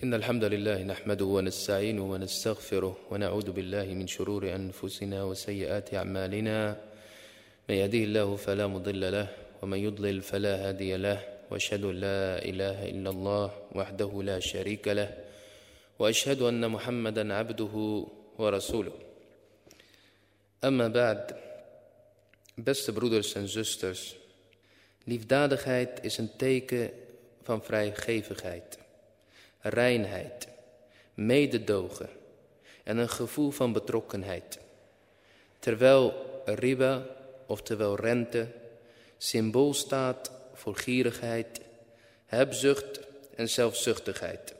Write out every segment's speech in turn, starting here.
إن الحمد لله نحمده ونستعينه ونستغفره ونعوذ بالله من شرور أنفسنا وسيئات أعمالنا. من يهديه الله فلا مضل له ومن يضلل فلا هادي له وأشهد لا إله إلا الله وحده لا شريك له وأشهد أن محمدا عبده ورسوله. أما بعد Beste broeders en zusters, liefdadigheid is een teken van vrijgevigheid, reinheid, mededogen en een gevoel van betrokkenheid. Terwijl riba, oftewel rente, symbool staat voor gierigheid, hebzucht en zelfzuchtigheid.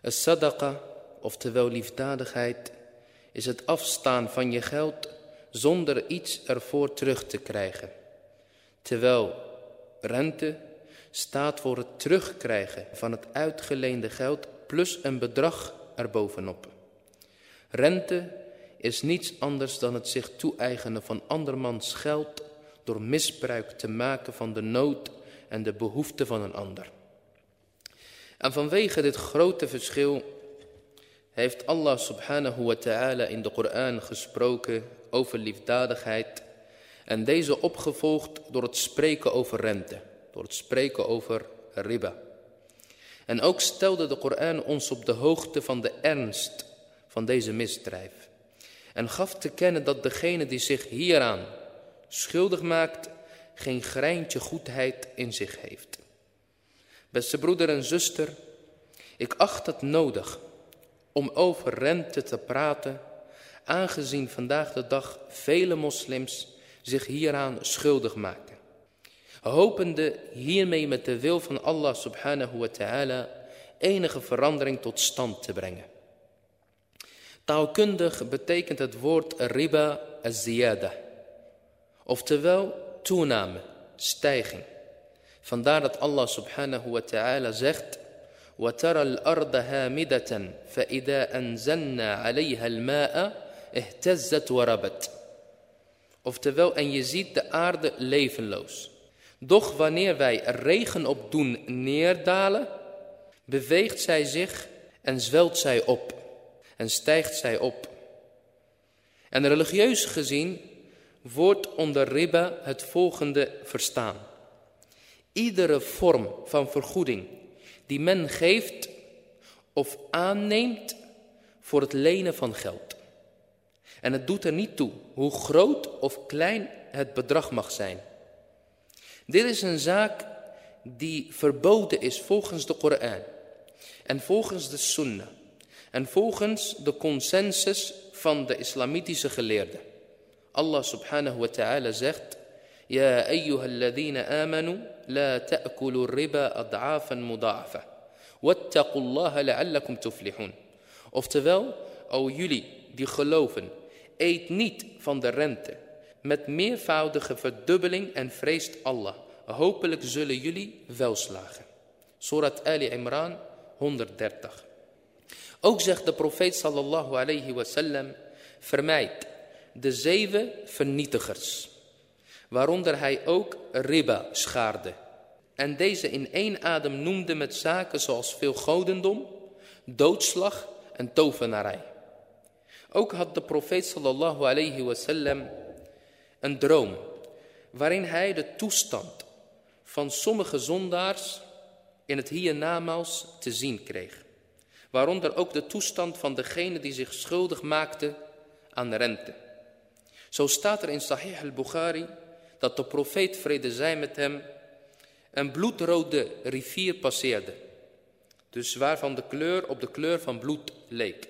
Een sadaqa, oftewel liefdadigheid, is het afstaan van je geld zonder iets ervoor terug te krijgen. Terwijl rente staat voor het terugkrijgen van het uitgeleende geld plus een bedrag erbovenop. Rente is niets anders dan het zich toe-eigenen van andermans geld door misbruik te maken van de nood en de behoefte van een ander. En vanwege dit grote verschil heeft Allah subhanahu wa ta'ala in de Koran gesproken over liefdadigheid en deze opgevolgd door het spreken over rente, door het spreken over riba. En ook stelde de Koran ons op de hoogte van de ernst van deze misdrijf en gaf te kennen dat degene die zich hieraan schuldig maakt geen greintje goedheid in zich heeft. Beste broeder en zuster, ik acht het nodig om over rente te praten, aangezien vandaag de dag vele moslims zich hieraan schuldig maken Hopende hiermee met de wil van Allah subhanahu wa ta'ala enige verandering tot stand te brengen. Taalkundig betekent het woord riba az-ziyada, oftewel toename, stijging. Vandaar dat Allah subhanahu wa ta'ala zegt وترى الأرض هامدة فإذا أنزلنا عليها الماء اهتزت وربت Oftewel, en je ziet de aarde levenloos. Doch wanneer wij regen op doen neerdalen, beweegt zij zich en zwelt zij op en stijgt zij op. En religieus gezien wordt onder riba het volgende verstaan. Iedere vorm van vergoeding die men geeft of aanneemt voor het lenen van geld. En het doet er niet toe hoe groot of klein het bedrag mag zijn. Dit is een zaak die verboden is volgens de Koran en volgens de Sunnah en volgens de consensus van de islamitische geleerden. Allah subhanahu wa ta'ala zegt: "Ya ayyuhalladhina amanu la ta'kulu riba ad'afan mudha'afa wattaqullaha la'allakum tuflihun." Oftewel, o jullie die geloven, eet niet van de rente met meervoudige verdubbeling en vreest Allah. Hopelijk zullen jullie welslagen. Surat Ali Imran 130. Ook zegt de profeet sallallahu alayhi wasallam, vermijd de zeven vernietigers waaronder hij ook riba schaarde. En deze in één adem noemde met zaken zoals veel godendom, doodslag en tovenarij. Ook had de profeet sallallahu alayhi wasallam een droom, waarin hij de toestand van sommige zondaars in het hiernamaals te zien kreeg. Waaronder ook de toestand van degene die zich schuldig maakte aan rente. Zo staat er in Sahih al-Bukhari dat de profeet vrede zij met hem een bloedrode rivier passeerde. Dus waarvan de kleur op de kleur van bloed leek.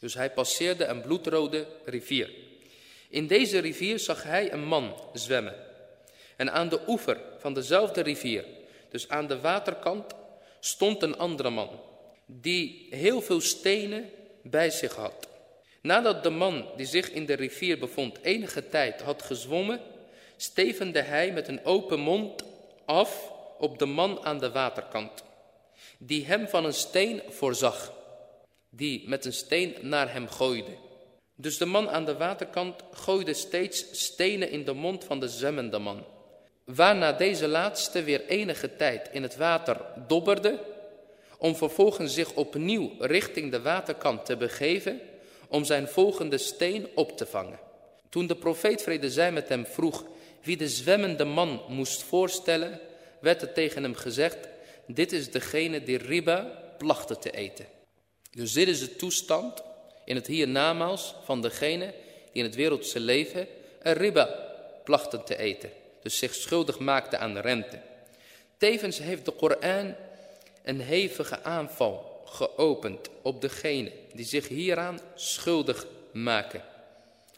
Dus hij passeerde een bloedrode rivier. In deze rivier zag hij een man zwemmen. En aan de oever van dezelfde rivier, dus aan de waterkant, stond een andere man. Die heel veel stenen bij zich had. Nadat de man die zich in de rivier bevond enige tijd had gezwommen, stevende hij met een open mond af op de man aan de waterkant, die hem van een steen voorzag, die met een steen naar hem gooide. Dus de man aan de waterkant gooide steeds stenen in de mond van de zwemmende man, waarna deze laatste weer enige tijd in het water dobberde, om vervolgens zich opnieuw richting de waterkant te begeven om zijn volgende steen op te vangen. Toen de profeet vrede zij met hem vroeg wie de zwemmende man moest voorstellen, werd er tegen hem gezegd, dit is degene die riba plachtte te eten. Dus dit is de toestand in het hiernamaals van degene die in het wereldse leven een riba plachten te eten. Dus zich schuldig maakte aan de rente. Tevens heeft de Koran een hevige aanval geopend op degene die zich hieraan schuldig maken.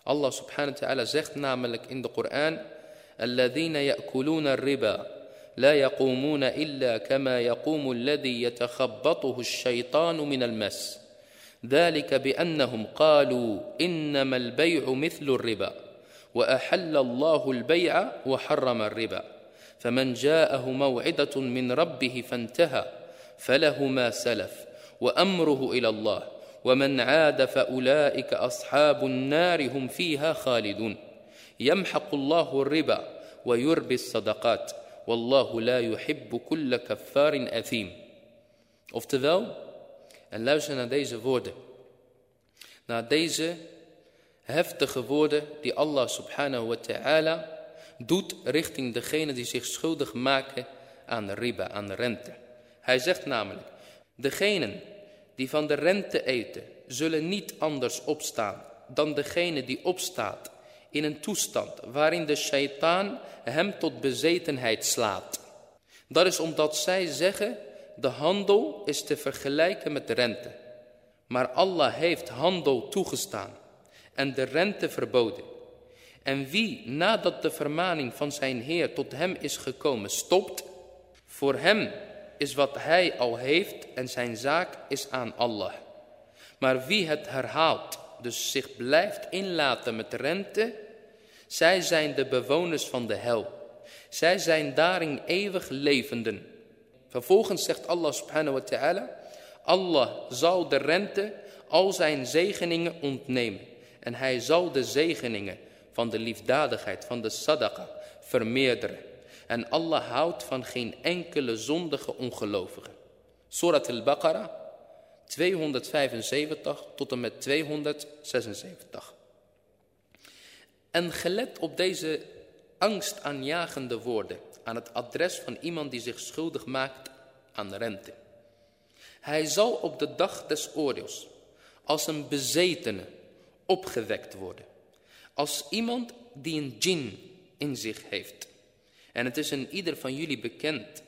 Allah subhanahu wa ta'ala zegt namelijk in de Koran الذين يأكلون الربا لا يقومون إلا كما يقوم الذي يتخبطه الشيطان من المس ذلك بأنهم قالوا إنما البيع مثل الربا وأحل الله البيع وحرم الربا فمن جاءه موعدة من ربه فانتهى فله ما سلف وأمره إلى الله ومن عاد فأولئك أصحاب النار هم فيها خالدون. يمحق الله الربا ويربي الصدقات والله لا يحب كل كفار أثيم. Oftewel, en luister naar deze woorden. Naar deze heftige woorden die Allah subhanahu wa ta'ala doet richting degene die zich schuldig maken aan riba, aan rente. Hij zegt namelijk, degenen die van de rente eten, zullen niet anders opstaan dan degene die opstaat in een toestand waarin de shaitaan hem tot bezetenheid slaat. Dat is omdat zij zeggen, de handel is te vergelijken met de rente. Maar Allah heeft handel toegestaan en de rente verboden. En wie nadat de vermaning van zijn Heer tot hem is gekomen stopt, voor hem is wat hij al heeft en zijn zaak is aan Allah. Maar wie het herhaalt, dus zich blijft inlaten met rente, zij zijn de bewoners van de hel. Zij zijn daarin eeuwig levenden. Vervolgens zegt Allah subhanahu wa ta'ala, Allah zal de rente al zijn zegeningen ontnemen. En hij zal de zegeningen van de liefdadigheid, van de sadaqa, vermeerderen. En Allah houdt van geen enkele zondige ongelovige. Surat al-Baqarah 275 tot en met 276. En gelet op deze angstaanjagende woorden aan het adres van iemand die zich schuldig maakt aan rente. Hij zal op de dag des oordeels als een bezetene opgewekt worden. Als iemand die een djinn in zich heeft. En het is in ieder van jullie bekend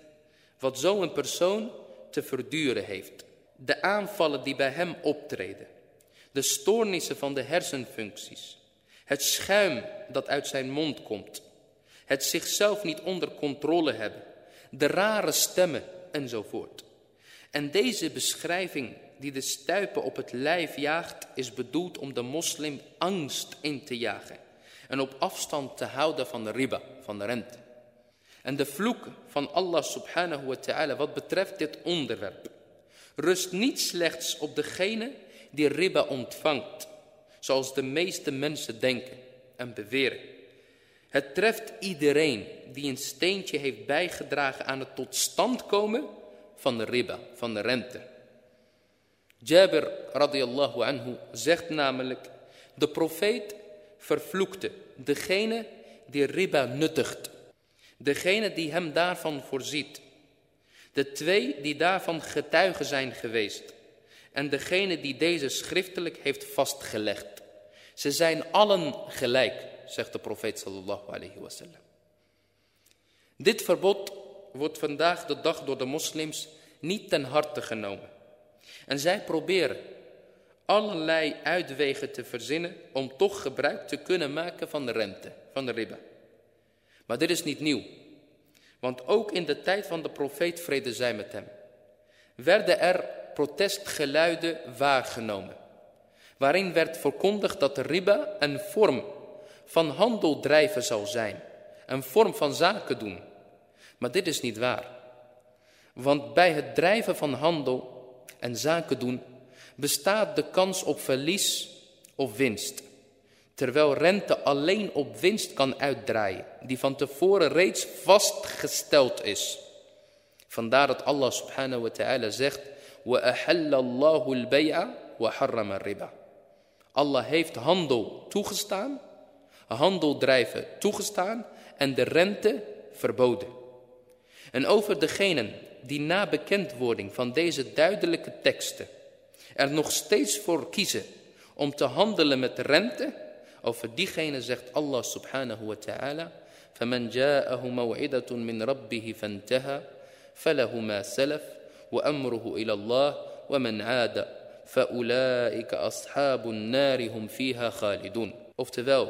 wat zo'n persoon te verduren heeft. De aanvallen die bij hem optreden. De stoornissen van de hersenfuncties. Het schuim dat uit zijn mond komt. Het zichzelf niet onder controle hebben. De rare stemmen enzovoort. En deze beschrijving die de stuipen op het lijf jaagt, is bedoeld om de moslim angst in te jagen. En op afstand te houden van de riba, van de rente. En de vloek van Allah subhanahu wa ta'ala wat betreft dit onderwerp. Rust niet slechts op degene die riba ontvangt. Zoals de meeste mensen denken en beweren. Het treft iedereen die een steentje heeft bijgedragen aan het tot stand komen van de riba, van de rente. Jabir radiallahu anhu zegt namelijk, de profeet vervloekte degene die riba nuttigt. Degene die hem daarvan voorziet. De twee die daarvan getuigen zijn geweest. En degene die deze schriftelijk heeft vastgelegd. Ze zijn allen gelijk, zegt de profeet sallallahu alayhi wasallam. Dit verbod wordt vandaag de dag door de moslims niet ten harte genomen. En zij proberen allerlei uitwegen te verzinnen om toch gebruik te kunnen maken van de rente, van de riba. Maar dit is niet nieuw. Want ook in de tijd van de profeet vrede zij met hem, werden er protestgeluiden waargenomen. Waarin werd verkondigd dat de riba een vorm van handel drijven zal zijn. Een vorm van zaken doen. Maar dit is niet waar. Want bij het drijven van handel en zaken doen bestaat de kans op verlies of winst. Terwijl rente alleen op winst kan uitdraaien, die van tevoren reeds vastgesteld is. Vandaar dat Allah subhanahu wa ta'ala zegt, وَأَحَلَّ اللَّهُ الْبَيْعَ وَحَرَّمَ الرِّبَى Allah heeft handel toegestaan, handel drijven toegestaan en de rente verboden. En over degenen die na bekendwording van deze duidelijke teksten er nog steeds voor kiezen om te handelen met rente, over diegene zegt Allah subhanahu wa ta'ala, فَمَنْ جَاءَهُ مَوْعِدَةٌ مِّن رَبِّهِ فَانْتَهَى فَلَهُ مَا سَلَفْ وَأَمْرُهُ إِلَى اللَّهِ وَمَنْ عَادَ فَأُولَٰئِكَ أَصْحَابُ النَّارِ هُمْ فِيهَا خَالِدُونَ Oftewel,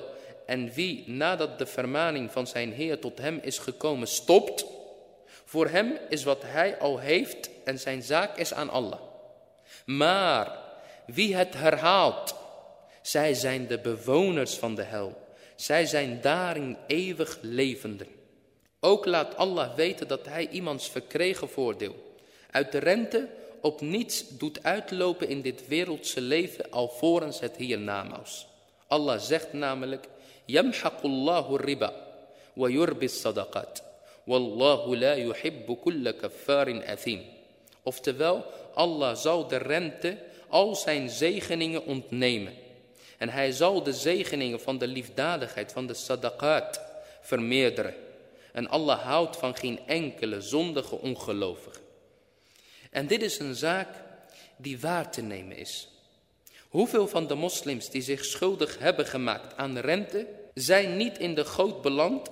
en wie nadat de vermaning van zijn Heer tot hem is gekomen stopt, voor hem is wat hij al heeft en zijn zaak is aan Allah. Maar wie het herhaalt, zij zijn de bewoners van de hel. Zij zijn daarin eeuwig levenden. Ook laat Allah weten dat hij iemands verkregen voordeel uit de rente op niets doet uitlopen in dit wereldse leven alvorens het hiernamaals. Allah zegt namelijk, Yamhaqullahu riba wa yurbis sadaqat. Wallahu la yuhibbu kulla kaffarin athim. Oftewel, Allah zal de rente al zijn zegeningen ontnemen. En hij zal de zegeningen van de liefdadigheid, van de sadaqat, vermeerderen. En Allah houdt van geen enkele zondige ongelovige. En dit is een zaak die waar te nemen is. Hoeveel van de moslims die zich schuldig hebben gemaakt aan rente, zijn niet in de goot beland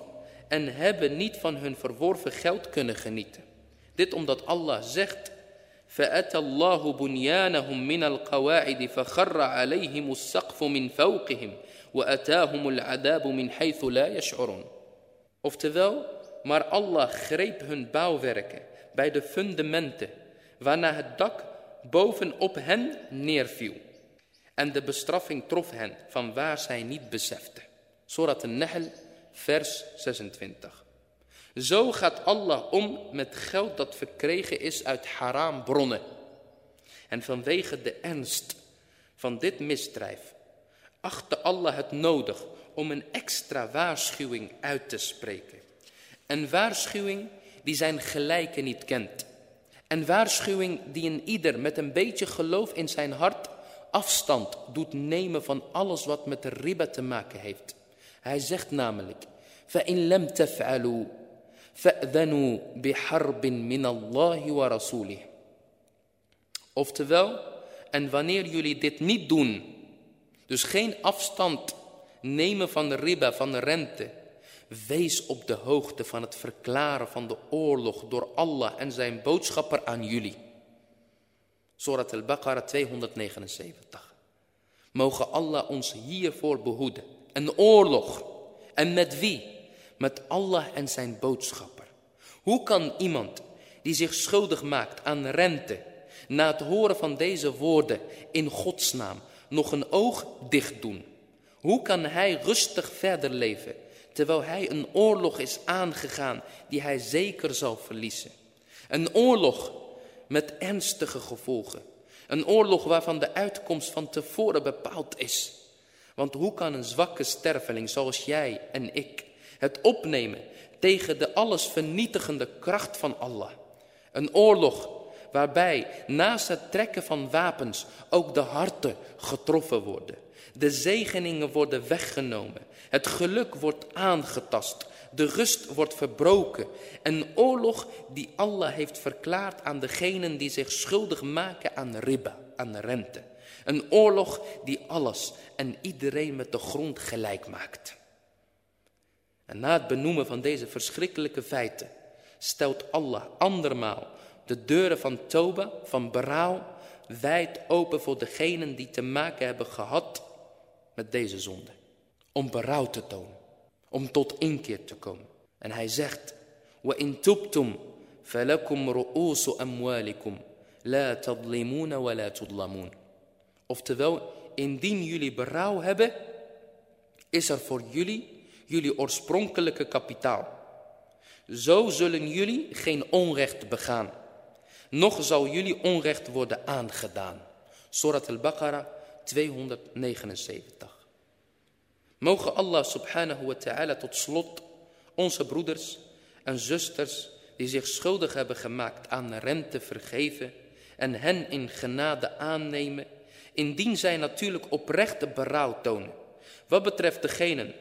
en hebben niet van hun verworven geld kunnen genieten. Dit omdat Allah zegt, فأتى الله بنيانهم من القواعد فخر عليهم السقف من فوقهم وأتاهم العذاب من حيث لا يشعرون. Oftewel, maar Allah greep hun bouwwerken bij de fundamenten, waarna het dak bovenop hen neerviel. En de bestraffing trof hen van waar zij niet beseften. Surat al-Nahl, vers 26. Zo gaat Allah om met geld dat verkregen is uit haram bronnen. En vanwege de ernst van dit misdrijf achtte Allah het nodig om een extra waarschuwing uit te spreken. Een waarschuwing die zijn gelijke niet kent. Een waarschuwing die een ieder met een beetje geloof in zijn hart afstand doet nemen van alles wat met riba te maken heeft. Hij zegt namelijk, فَإِن لَمْ تَفْعَلُوا فَأْذَنُوا بِحَرْبٍ مِّنَ اللَّهِ وَرَسُولِهِ Oftewel, en wanneer jullie dit niet doen, dus geen afstand nemen van de riba, van de rente, wees op de hoogte van het verklaren van de oorlog door Allah en zijn boodschapper aan jullie. Surat al-Baqarah 279. Mogen Allah ons hiervoor behoeden. Een oorlog. En met wie? Met Allah en zijn boodschapper. Hoe kan iemand die zich schuldig maakt aan rente, na het horen van deze woorden in Gods naam, nog een oog dicht doen? Hoe kan hij rustig verder leven, terwijl hij een oorlog is aangegaan die hij zeker zal verliezen? Een oorlog met ernstige gevolgen. Een oorlog waarvan de uitkomst van tevoren bepaald is. Want hoe kan een zwakke sterveling zoals jij en ik het opnemen tegen de alles vernietigende kracht van Allah? Een oorlog waarbij naast het trekken van wapens ook de harten getroffen worden. De zegeningen worden weggenomen. Het geluk wordt aangetast. De rust wordt verbroken. Een oorlog die Allah heeft verklaard aan degenen die zich schuldig maken aan riba, aan rente. Een oorlog die alles en iedereen met de grond gelijk maakt. En na het benoemen van deze verschrikkelijke feiten stelt Allah andermaal de deuren van Toba, van berouw, wijd open voor degenen die te maken hebben gehad met deze zonde. Om berouw te tonen, om tot inkeer te komen. En hij zegt, وَإِن تُبْتُمْ فَلَكُمْ رُؤُوسُ أَمْوَالِكُمْ لَا تَظْلِمُونَ وَلَا تُظْلَمُونَ Oftewel, indien jullie berouw hebben, is er voor jullie jullie oorspronkelijke kapitaal. Zo zullen jullie geen onrecht begaan. Nog zal jullie onrecht worden aangedaan. Surat al-Baqarah 279. Mogen Allah subhanahu wa ta'ala tot slot onze broeders en zusters die zich schuldig hebben gemaakt aan rente vergeven en hen in genade aannemen, indien zij natuurlijk oprechte berouw tonen. Wat betreft degenen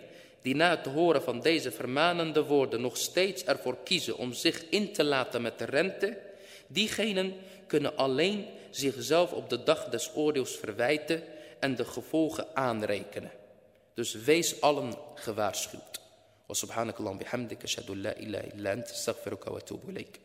die na het horen van deze vermanende woorden nog steeds ervoor kiezen om zich in te laten met de rente, diegenen kunnen alleen zichzelf op de dag des oordeels verwijten en de gevolgen aanrekenen. Dus wees allen gewaarschuwd. Illa anta astaghfiruka wa atubu ilayk.